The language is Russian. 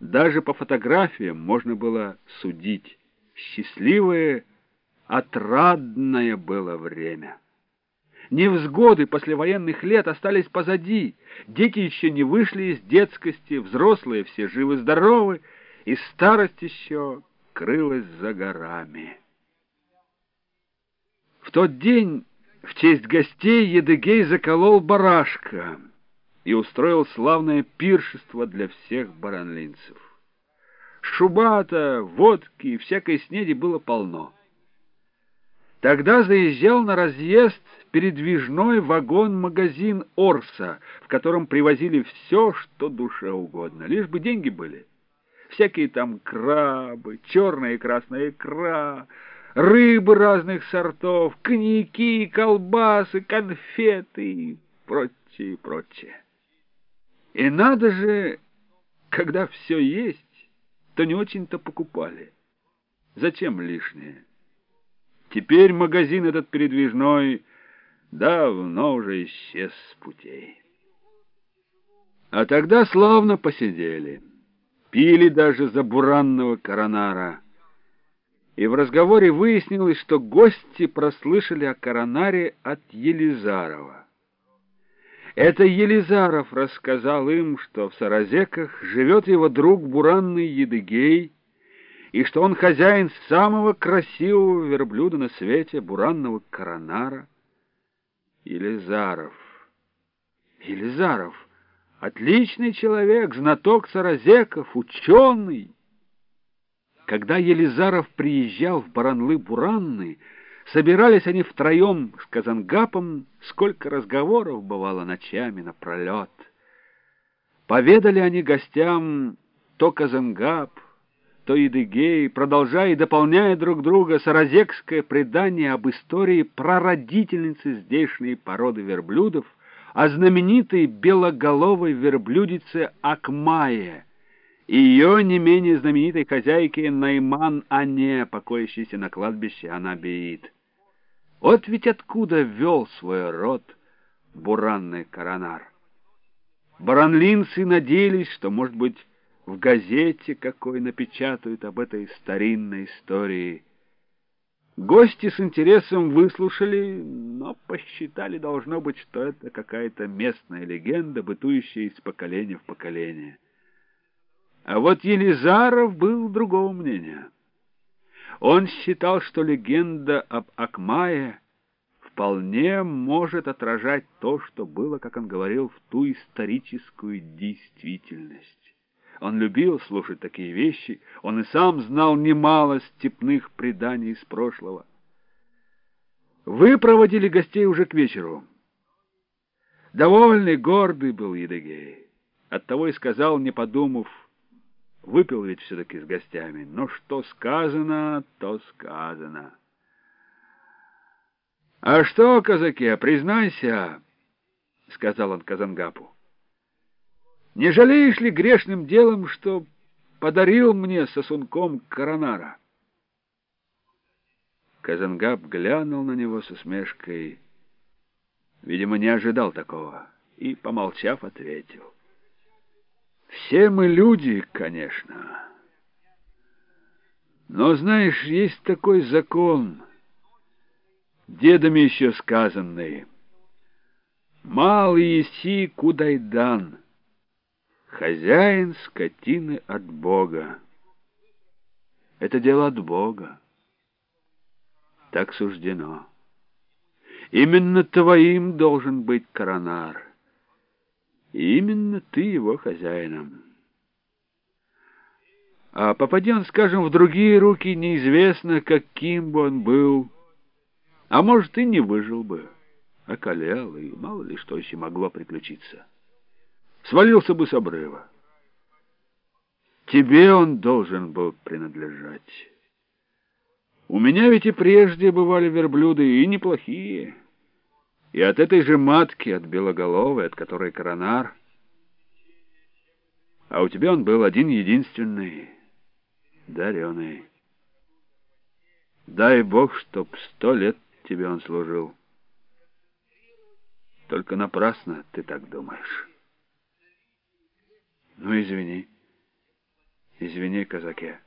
Даже по фотографиям можно было судить. Счастливое, отрадное было время. Невзгоды послевоенных лет остались позади. Дети еще не вышли из детскости, взрослые все живы-здоровы, и старость еще крылась за горами. В тот день в честь гостей Едыгей заколол барашка и устроил славное пиршество для всех баранлинцев. Шубата, водки и всякой снеди было полно. Тогда заезжал на разъезд передвижной вагон-магазин «Орса», в котором привозили все, что душе угодно, лишь бы деньги были. Всякие там крабы, черная и красная икра, рыбы разных сортов, коньяки, колбасы, конфеты и прочее, прочее. И надо же, когда все есть, то не очень-то покупали. Зачем лишнее? Теперь магазин этот передвижной давно уже исчез с путей. А тогда славно посидели, пили даже за буранного коронара. И в разговоре выяснилось, что гости прослышали о коронаре от Елизарова. Это Елизаров рассказал им, что в Саразеках живет его друг Буранный Едыгей, и что он хозяин самого красивого верблюда на свете, Буранного Коронара. Елизаров. Елизаров. Отличный человек, знаток Саразеков, ученый. Когда Елизаров приезжал в Баранлы-Буранный, Собирались они втроем с Казангапом, сколько разговоров бывало ночами напролет. Поведали они гостям то Казангап, то Идыгей, продолжая и дополняя друг друга саразекское предание об истории прародительницы здешней породы верблюдов, о знаменитой белоголовой верблюдице Акмае и ее не менее знаменитой хозяйке Найман Ане, покоящейся на кладбище Анабеид. Вот ведь откуда вел свой род буранный коронар. Баранлинцы надеялись, что, может быть, в газете какой напечатают об этой старинной истории. Гости с интересом выслушали, но посчитали, должно быть, что это какая-то местная легенда, бытующая из поколения в поколение. А вот Елизаров был другого мнения. Он считал, что легенда об Акмае вполне может отражать то, что было, как он говорил, в ту историческую действительность. Он любил слушать такие вещи, он и сам знал немало степных преданий из прошлого. Вы проводили гостей уже к вечеру. Довольный, гордый был Едыгей. Оттого и сказал, не подумав, Выпил ведь все-таки с гостями. Но что сказано, то сказано. — А что, казаки, признайся, — сказал он Казангапу, — не жалеешь ли грешным делом, что подарил мне сосунком коронара? Казангап глянул на него с усмешкой, видимо, не ожидал такого, и, помолчав, ответил. Все мы люди, конечно. Но, знаешь, есть такой закон, дедами еще сказанный. Мал еси кудайдан, хозяин скотины от Бога. Это дело от Бога. Так суждено. Именно твоим должен быть коронар. Именно ты его хозяином. А попади он, скажем, в другие руки, неизвестно, каким бы он был. А может, и не выжил бы. Околел, и мало ли что еще могло приключиться. Свалился бы с обрыва. Тебе он должен был принадлежать. У меня ведь и прежде бывали верблюды, и неплохие. И от этой же матки, от белоголовой, от которой коронар. А у тебя он был один-единственный, дареный. Дай Бог, чтоб сто лет тебе он служил. Только напрасно ты так думаешь. Ну, извини. Извини, казаке.